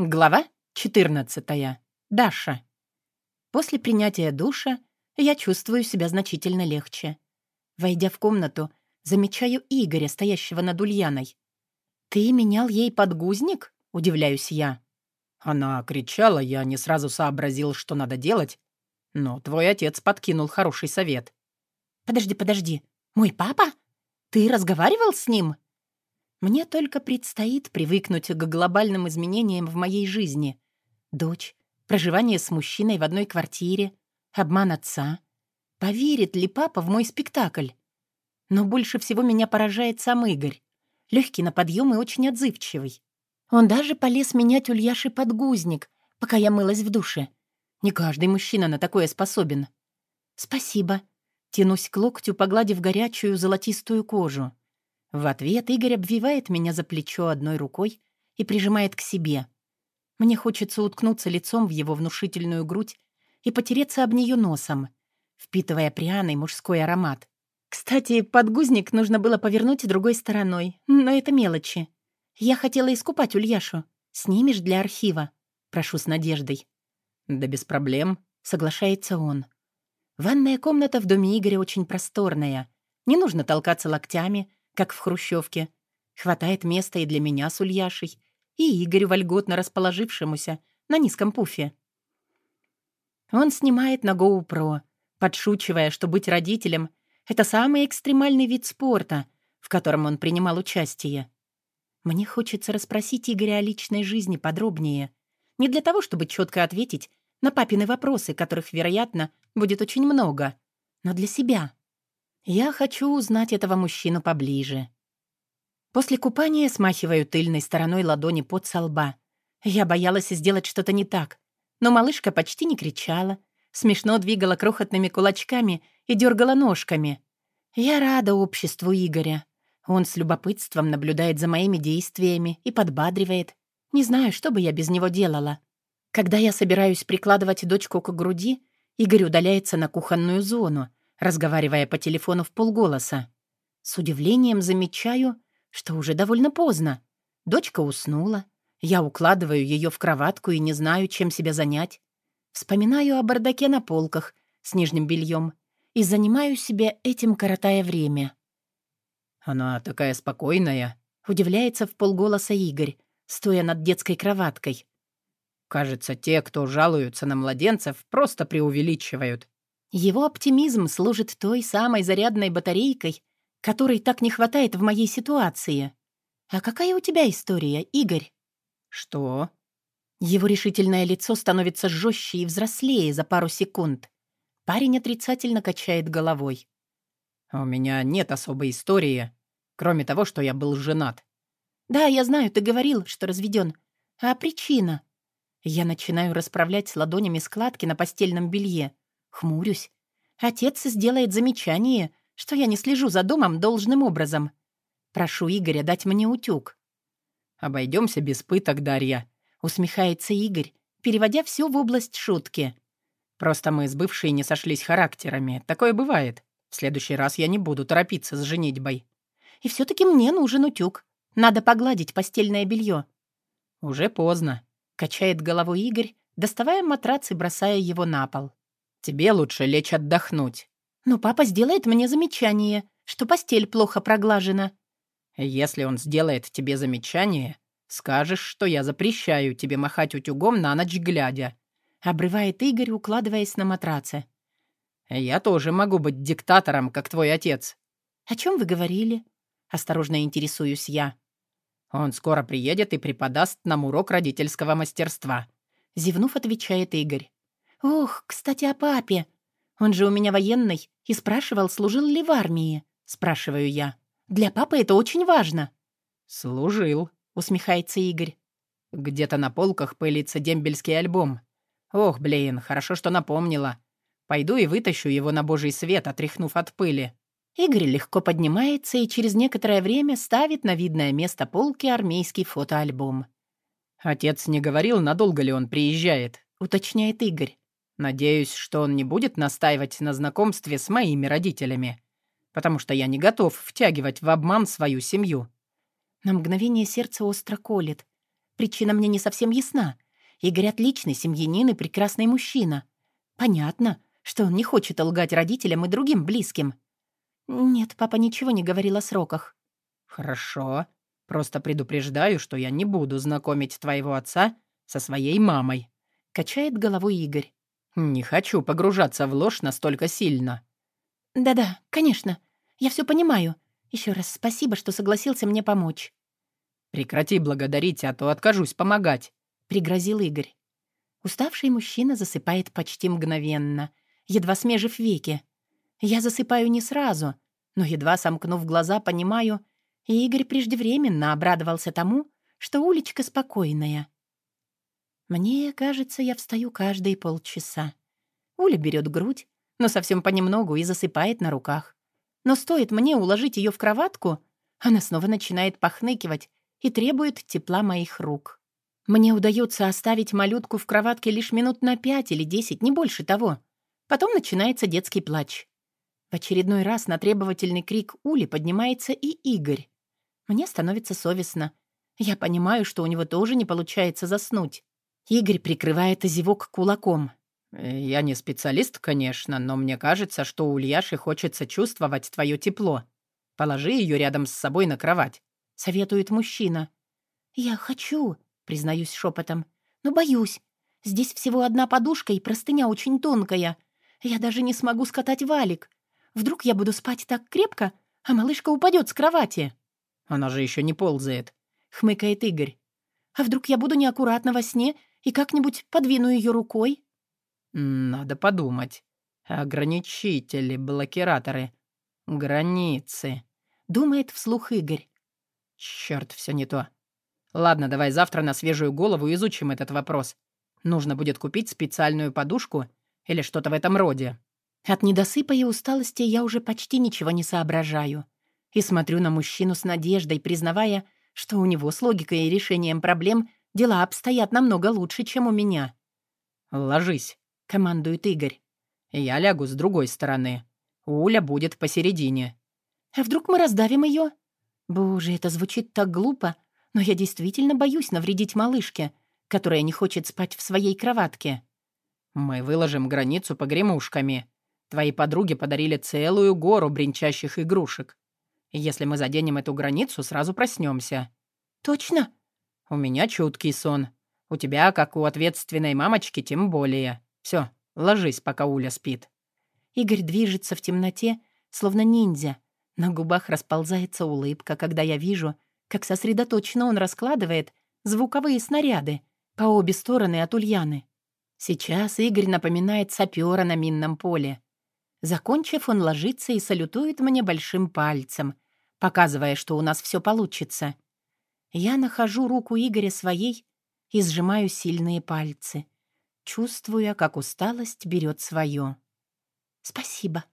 Глава 14. Даша. После принятия душа я чувствую себя значительно легче. Войдя в комнату, замечаю Игоря, стоящего над Ульяной. «Ты менял ей подгузник?» — удивляюсь я. Она кричала, я не сразу сообразил, что надо делать, но твой отец подкинул хороший совет. «Подожди, подожди. Мой папа? Ты разговаривал с ним?» Мне только предстоит привыкнуть к глобальным изменениям в моей жизни. Дочь, проживание с мужчиной в одной квартире, обман отца. Поверит ли папа в мой спектакль? Но больше всего меня поражает сам Игорь. Легкий на подъем и очень отзывчивый. Он даже полез менять Ульяши подгузник, пока я мылась в душе. Не каждый мужчина на такое способен. «Спасибо», — тянусь к локтю, погладив горячую золотистую кожу. В ответ Игорь обвивает меня за плечо одной рукой и прижимает к себе. Мне хочется уткнуться лицом в его внушительную грудь и потереться об нее носом, впитывая пряный мужской аромат. Кстати, подгузник нужно было повернуть другой стороной, но это мелочи. Я хотела искупать Ульяшу. Снимешь для архива? Прошу с надеждой. Да без проблем, соглашается он. Ванная комната в доме Игоря очень просторная. Не нужно толкаться локтями, как в хрущевке. Хватает места и для меня с Ульяшей, и Игорю вольготно расположившемуся на низком пуфе. Он снимает на GoPro, подшучивая, что быть родителем — это самый экстремальный вид спорта, в котором он принимал участие. Мне хочется расспросить Игоря о личной жизни подробнее. Не для того, чтобы четко ответить на папины вопросы, которых, вероятно, будет очень много, но для себя. Я хочу узнать этого мужчину поближе. После купания смахиваю тыльной стороной ладони под со лба. Я боялась сделать что-то не так, но малышка почти не кричала, смешно двигала крохотными кулачками и дергала ножками. Я рада обществу Игоря. Он с любопытством наблюдает за моими действиями и подбадривает. Не знаю, что бы я без него делала. Когда я собираюсь прикладывать дочку к груди, Игорь удаляется на кухонную зону, разговаривая по телефону в полголоса. С удивлением замечаю, что уже довольно поздно. Дочка уснула. Я укладываю ее в кроватку и не знаю, чем себя занять. Вспоминаю о бардаке на полках с нижним бельем и занимаю себя этим, коротая время. «Она такая спокойная», — удивляется в полголоса Игорь, стоя над детской кроваткой. «Кажется, те, кто жалуются на младенцев, просто преувеличивают. Его оптимизм служит той самой зарядной батарейкой, которой так не хватает в моей ситуации. А какая у тебя история, Игорь? Что? Его решительное лицо становится жестче и взрослее за пару секунд. Парень отрицательно качает головой. У меня нет особой истории, кроме того, что я был женат. Да, я знаю, ты говорил, что разведен. А причина? Я начинаю расправлять ладонями складки на постельном белье. Хмурюсь. Отец сделает замечание, что я не слежу за домом должным образом. Прошу Игоря дать мне утюг. «Обойдемся без пыток, Дарья», — усмехается Игорь, переводя все в область шутки. «Просто мы с бывшей не сошлись характерами. Такое бывает. В следующий раз я не буду торопиться с женитьбой». «И все-таки мне нужен утюг. Надо погладить постельное белье». «Уже поздно», — качает головой Игорь, доставая матрац и бросая его на пол. Тебе лучше лечь отдохнуть». «Но папа сделает мне замечание, что постель плохо проглажена». «Если он сделает тебе замечание, скажешь, что я запрещаю тебе махать утюгом на ночь глядя», — обрывает Игорь, укладываясь на матраце. «Я тоже могу быть диктатором, как твой отец». «О чем вы говорили?» — осторожно интересуюсь я. «Он скоро приедет и преподаст нам урок родительского мастерства», — зевнув, отвечает Игорь. «Ох, кстати, о папе. Он же у меня военный и спрашивал, служил ли в армии. Спрашиваю я. Для папы это очень важно». «Служил», — усмехается Игорь. «Где-то на полках пылится дембельский альбом. Ох, блин, хорошо, что напомнила. Пойду и вытащу его на божий свет, отряхнув от пыли». Игорь легко поднимается и через некоторое время ставит на видное место полки армейский фотоальбом. «Отец не говорил, надолго ли он приезжает?» — уточняет Игорь. Надеюсь, что он не будет настаивать на знакомстве с моими родителями, потому что я не готов втягивать в обман свою семью. На мгновение сердце остро колет. Причина мне не совсем ясна. Игорь отличный семьянин и прекрасный мужчина. Понятно, что он не хочет лгать родителям и другим близким. Нет, папа ничего не говорил о сроках. Хорошо. Просто предупреждаю, что я не буду знакомить твоего отца со своей мамой. Качает головой Игорь. Не хочу погружаться в ложь настолько сильно. Да-да, конечно. Я все понимаю. Еще раз спасибо, что согласился мне помочь. Прекрати благодарить, а то откажусь помогать, пригрозил Игорь. Уставший мужчина засыпает почти мгновенно, едва смежив веки. Я засыпаю не сразу, но едва сомкнув глаза, понимаю, и Игорь преждевременно обрадовался тому, что уличка спокойная. Мне кажется, я встаю каждые полчаса. Уля берет грудь, но совсем понемногу и засыпает на руках. Но стоит мне уложить ее в кроватку, она снова начинает похныкивать и требует тепла моих рук. Мне удается оставить малютку в кроватке лишь минут на пять или десять, не больше того. Потом начинается детский плач. В очередной раз на требовательный крик Ули поднимается и Игорь. Мне становится совестно. Я понимаю, что у него тоже не получается заснуть. Игорь прикрывает зевок кулаком. Э, «Я не специалист, конечно, но мне кажется, что у Ульяши хочется чувствовать твое тепло. Положи ее рядом с собой на кровать», — советует мужчина. «Я хочу», — признаюсь шепотом, — «но боюсь. Здесь всего одна подушка и простыня очень тонкая. Я даже не смогу скатать валик. Вдруг я буду спать так крепко, а малышка упадет с кровати». «Она же еще не ползает», — хмыкает Игорь. «А вдруг я буду неаккуратна во сне и как-нибудь подвину ее рукой?» «Надо подумать. Ограничители, блокираторы, границы», — думает вслух Игорь. «Чёрт, все не то. Ладно, давай завтра на свежую голову изучим этот вопрос. Нужно будет купить специальную подушку или что-то в этом роде». От недосыпа и усталости я уже почти ничего не соображаю. И смотрю на мужчину с надеждой, признавая, что у него с логикой и решением проблем дела обстоят намного лучше, чем у меня. «Ложись», — командует Игорь. «Я лягу с другой стороны. Уля будет посередине». «А вдруг мы раздавим ее? Боже, это звучит так глупо, но я действительно боюсь навредить малышке, которая не хочет спать в своей кроватке». «Мы выложим границу погремушками. Твои подруги подарили целую гору бренчащих игрушек. Если мы заденем эту границу, сразу проснемся. «Точно?» «У меня чуткий сон. У тебя, как у ответственной мамочки, тем более. Все, ложись, пока Уля спит». Игорь движется в темноте, словно ниндзя. На губах расползается улыбка, когда я вижу, как сосредоточенно он раскладывает звуковые снаряды по обе стороны от Ульяны. Сейчас Игорь напоминает сапера на минном поле. Закончив, он ложится и салютует мне большим пальцем, показывая, что у нас все получится. Я нахожу руку Игоря своей и сжимаю сильные пальцы, чувствуя, как усталость берет свое. «Спасибо»,